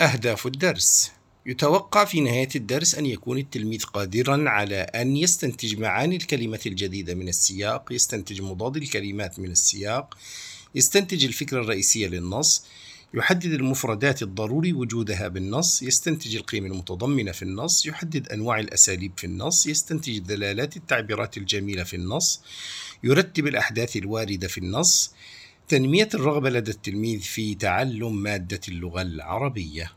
أهداف الدرس. يتوقع في نهاية الدرس أن يكون التلميذ قادرا على أن يستنتج معاني الكلمة الجديدة من السياق، يستنتج مضاد الكلمات من السياق، يستنتج الفكرة الرئيسية للنص، يحدد المفردات الضروري وجودها بالنص، يستنتج القيم المتضمنة في النص، يحدد أنواع الأساليب في النص، يستنتج دلالات التعبيرات الجميلة في النص، يرتب الأحداث الواردة في النص، تنمية الرغبة لدى التلميذ في تعلم مادة اللغة العربية.